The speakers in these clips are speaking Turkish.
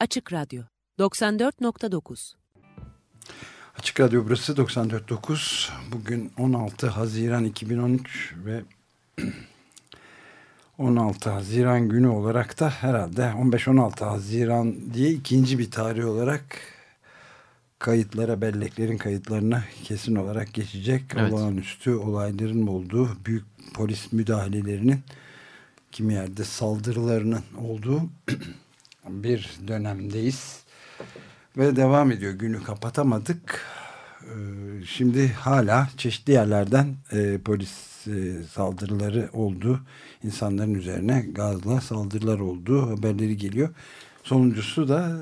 Açık Radyo 94.9 Açık Radyo burası 94.9 Bugün 16 Haziran 2013 ve 16 Haziran günü olarak da herhalde 15-16 Haziran diye ikinci bir tarih olarak kayıtlara, belleklerin kayıtlarına kesin olarak geçecek. Evet. Olağanüstü olayların olduğu büyük polis müdahalelerinin kimi yerde saldırılarının olduğu bir dönemdeyiz. Ve devam ediyor. Günü kapatamadık. Ee, şimdi hala çeşitli yerlerden e, polis e, saldırıları oldu. İnsanların üzerine gazla saldırılar olduğu haberleri geliyor. Sonuncusu da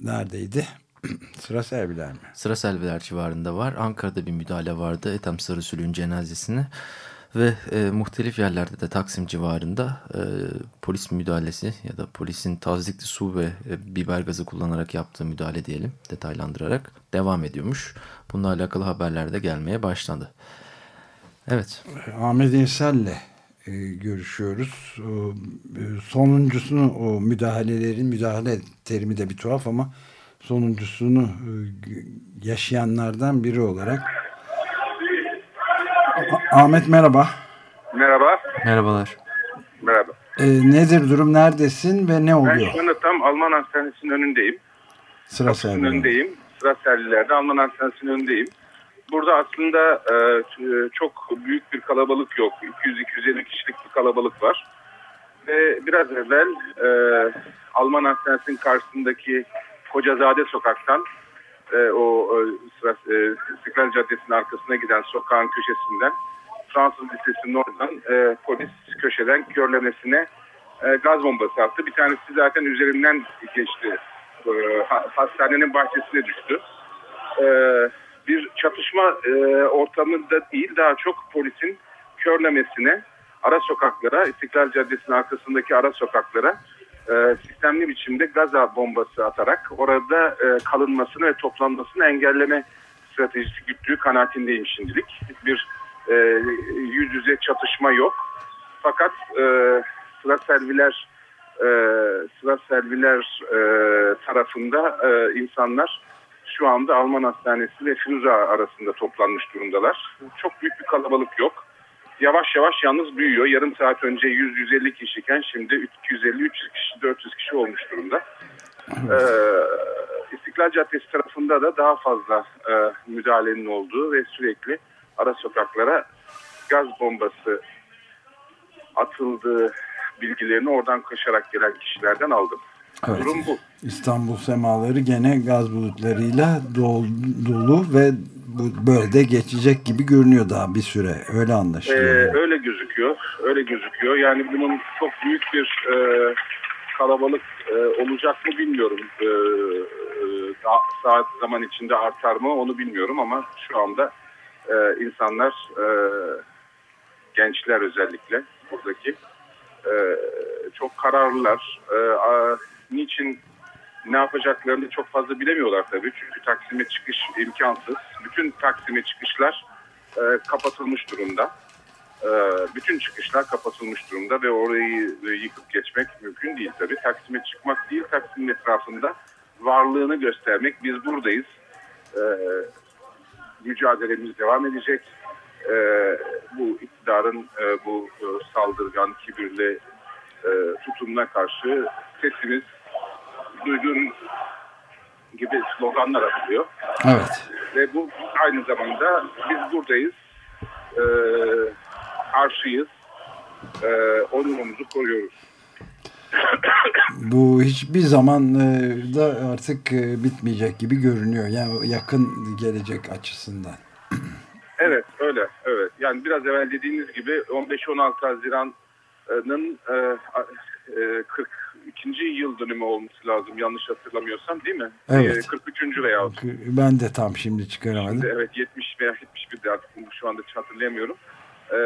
neredeydi? Sıra Selviler mi? Sıra Selviler civarında var. Ankara'da bir müdahale vardı. Ethem Sarısülü'nün cenazesini ve e, muhtelif yerlerde de Taksim civarında e, polis müdahalesi ya da polisin tazikli su ve e, biber gazı kullanarak yaptığı müdahale diyelim detaylandırarak devam ediyormuş. Bununla alakalı haberler de gelmeye başlandı. Evet. Ahmet İnsel'le e, görüşüyoruz. E, sonuncusunu o müdahalelerin müdahale terimi de bir tuhaf ama sonuncusunu e, yaşayanlardan biri olarak Ahmet merhaba. Merhaba. Merhabalar. Merhaba. Ee, nedir durum? Neredesin ve ne oluyor? Ben şu anda tam Alman Hastanesi'nin önündeyim. Sıra servilerde. önündeyim. Sıra servillerde Alman Hastanesi'nin önündeyim. Burada aslında e, çok büyük bir kalabalık yok. 200-250 kişilik bir kalabalık var. Ve biraz evvel e, Alman Hastanesi'nin karşısındaki Kocazade Sokak'tan e, o e, sıra, e, İstiklal Caddesi'nin arkasına giden sokağın köşesinden Fransız Lisesi'nin oradan e, polis köşeden körlemesine e, gaz bombası attı. Bir tanesi zaten üzerinden geçti. E, hastanenin bahçesine düştü. E, bir çatışma e, ortamında değil daha çok polisin körlemesine ara sokaklara, İstiklal Caddesi'nin arkasındaki ara sokaklara e, sistemli biçimde gaza bombası atarak orada e, kalınmasını ve toplanmasını engelleme stratejisi güttüğü kanaatindeyim şimdilik. Bir e, yüz yüze çatışma yok. Fakat e, sıra serviler e, sıra serviler e, tarafında e, insanlar şu anda Alman Hastanesi ve Firuza arasında toplanmış durumdalar. Çok büyük bir kalabalık yok yavaş yavaş yalnız büyüyor. Yarım saat önce 100-150 kişiyken şimdi 250-300 kişi, 400 kişi olmuş durumda. Ee, İstiklal Caddesi tarafında da daha fazla e, müdahalenin olduğu ve sürekli ara sokaklara gaz bombası atıldığı bilgilerini oradan koşarak gelen kişilerden aldım. Evet. Durum bu. İstanbul semaları gene gaz bulutlarıyla dolu, dolu ve bu böyle de geçecek gibi görünüyor daha bir süre. Öyle anlaşılıyor. Ee, öyle gözüküyor. Öyle gözüküyor. Yani bunun çok büyük bir e, kalabalık e, olacak mı bilmiyorum. E, e, saat zaman içinde artar mı onu bilmiyorum ama şu anda e, insanlar e, gençler özellikle buradaki e, çok kararlılar. E, a, niçin ne yapacaklarını çok fazla bilemiyorlar tabii. Çünkü Taksim'e çıkış imkansız. Bütün Taksim'e çıkışlar e, kapatılmış durumda. E, bütün çıkışlar kapatılmış durumda ve orayı e, yıkıp geçmek mümkün değil tabii. Taksim'e çıkmak değil, Taksim'in etrafında varlığını göstermek. Biz buradayız. E, mücadelemiz devam edecek. E, bu iktidarın e, bu e, saldırgan, kibirli e, tutumuna karşı sesimiz duyduğun gibi sloganlar atılıyor. Evet. Ve bu aynı zamanda biz buradayız, e, karşıyız, e, onurumuzu koruyoruz. Bu hiçbir zaman e, da artık e, bitmeyecek gibi görünüyor. Yani yakın gelecek açısından. evet öyle. Evet. Yani biraz evvel dediğiniz gibi 15-16 Haziran'ın e, 40 ikinci yıl dönümü olması lazım yanlış hatırlamıyorsam değil mi? Evet. E, 43. veya Ben de tam şimdi çıkaramadım. Şimdi, evet 70 veya 71 de artık şu anda hatırlayamıyorum. Ee,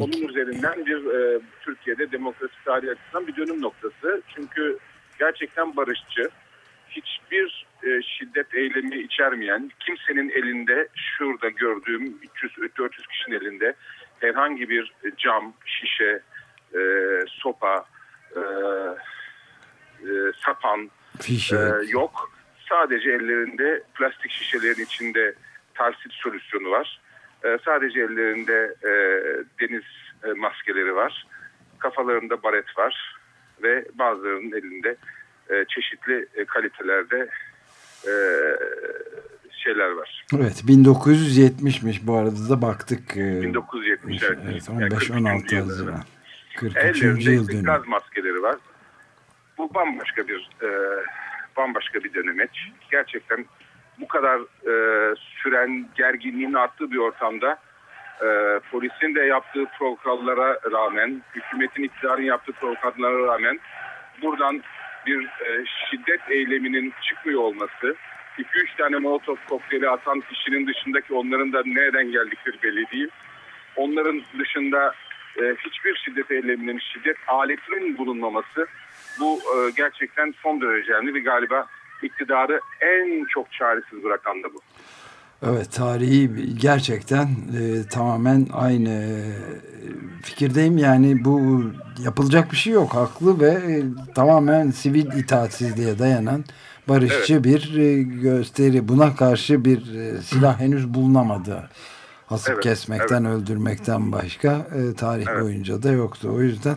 onun üzerinden bir e, Türkiye'de demokrasi tarihi açısından bir dönüm noktası. Çünkü gerçekten barışçı, hiçbir e, şiddet eylemi içermeyen, kimsenin elinde şurada gördüğüm 300-400 kişinin elinde herhangi bir cam, şişe, e, sopa, e, e, sapan e, yok. Sadece ellerinde plastik şişelerin içinde talsit solüsyonu var. E, sadece ellerinde e, deniz e, maskeleri var. Kafalarında baret var ve bazılarının elinde e, çeşitli e, kalitelerde e, şeyler var. Evet 1970'miş bu arada da baktık. e, 1970 evet. Evet, Yani 15-16 43. yıl. Haziran. 43. Ellerinde yıl dönümü. gaz maskeleri var. Bu bambaşka bir e, bambaşka bir dönemeç. Gerçekten bu kadar e, süren gerginliğin arttığı bir ortamda e, polisin de yaptığı protokollara rağmen, hükümetin iktidarın yaptığı protokollara rağmen buradan bir e, şiddet eyleminin çıkmıyor olması, 2-3 tane molotof kokteyli atan kişinin dışındaki onların da nereden geldikleri belli değil. Onların dışında e, hiçbir şiddet eyleminin, şiddet aletinin bulunmaması bu e, gerçekten son derece önemli ve galiba iktidarı en çok çaresiz bırakan da bu. Evet tarihi gerçekten e, tamamen aynı e, fikirdeyim. Yani bu yapılacak bir şey yok. Haklı ve e, tamamen sivil itaatsizliğe dayanan barışçı bir e, gösteri. Buna karşı bir e, silah henüz bulunamadı. Hasıp Evet, kesmekten, öldürmekten başka e, tarih Evet. boyunca da yoktu. O yüzden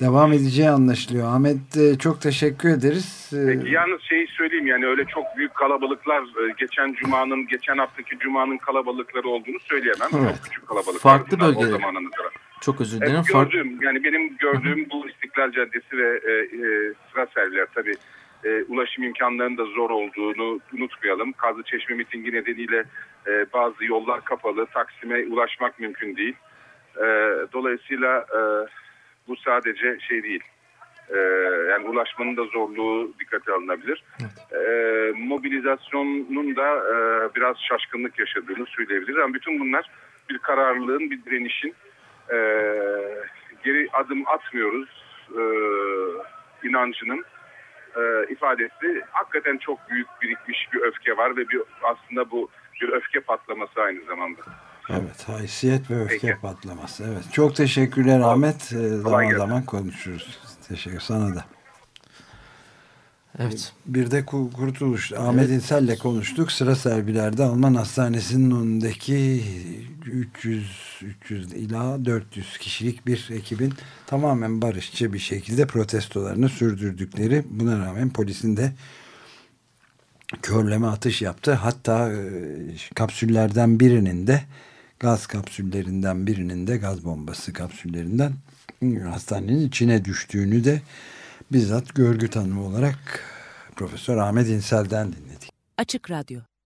devam edeceği anlaşılıyor. Ahmet e, çok teşekkür ederiz. E, Peki, yalnız şeyi söyleyeyim yani öyle çok büyük kalabalıklar e, geçen cumanın geçen haftaki cumanın kalabalıkları olduğunu söyleyemem. Evet. Çok küçük kalabalıklar. Farklı bölgeler. Çok özür Evet, dilerim. Fark- gördüğüm yani benim gördüğüm bu İstiklal Caddesi ve e, e, sıra serviler tabii e, ulaşım imkanlarının da zor olduğunu unutmayalım. Kazı Çeşme mitingi nedeniyle e, bazı yollar kapalı. Taksim'e ulaşmak mümkün değil. E, dolayısıyla e, bu sadece şey değil. E, yani ulaşmanın da zorluğu dikkate alınabilir. E, mobilizasyonun da e, biraz şaşkınlık yaşadığını söyleyebiliriz. Ama bütün bunlar bir kararlılığın, bir direnişin e, geri adım atmıyoruz e, inancının e, ifadesi. Hakikaten çok büyük birikmiş bir öfke var ve bir aslında bu bir öfke patlaması aynı zamanda. Evet, haysiyet ve öfke Peki. patlaması. Evet, çok teşekkürler Ahmet. Ee, zaman gelsin. zaman konuşuruz. Teşekkür sana da. Evet. Bir de Ku- Kurtuluş, Ahmet İnsel'le konuştuk. Sıra servilerde Alman Hastanesi'nin önündeki 300, 300 ila 400 kişilik bir ekibin tamamen barışçı bir şekilde protestolarını sürdürdükleri. Buna rağmen polisin de körleme atış yaptı. Hatta e, kapsüllerden birinin de gaz kapsüllerinden birinin de gaz bombası kapsüllerinden hastanenin içine düştüğünü de bizzat görgü tanımı olarak Profesör Ahmet İnsel'den dinledik. Açık Radyo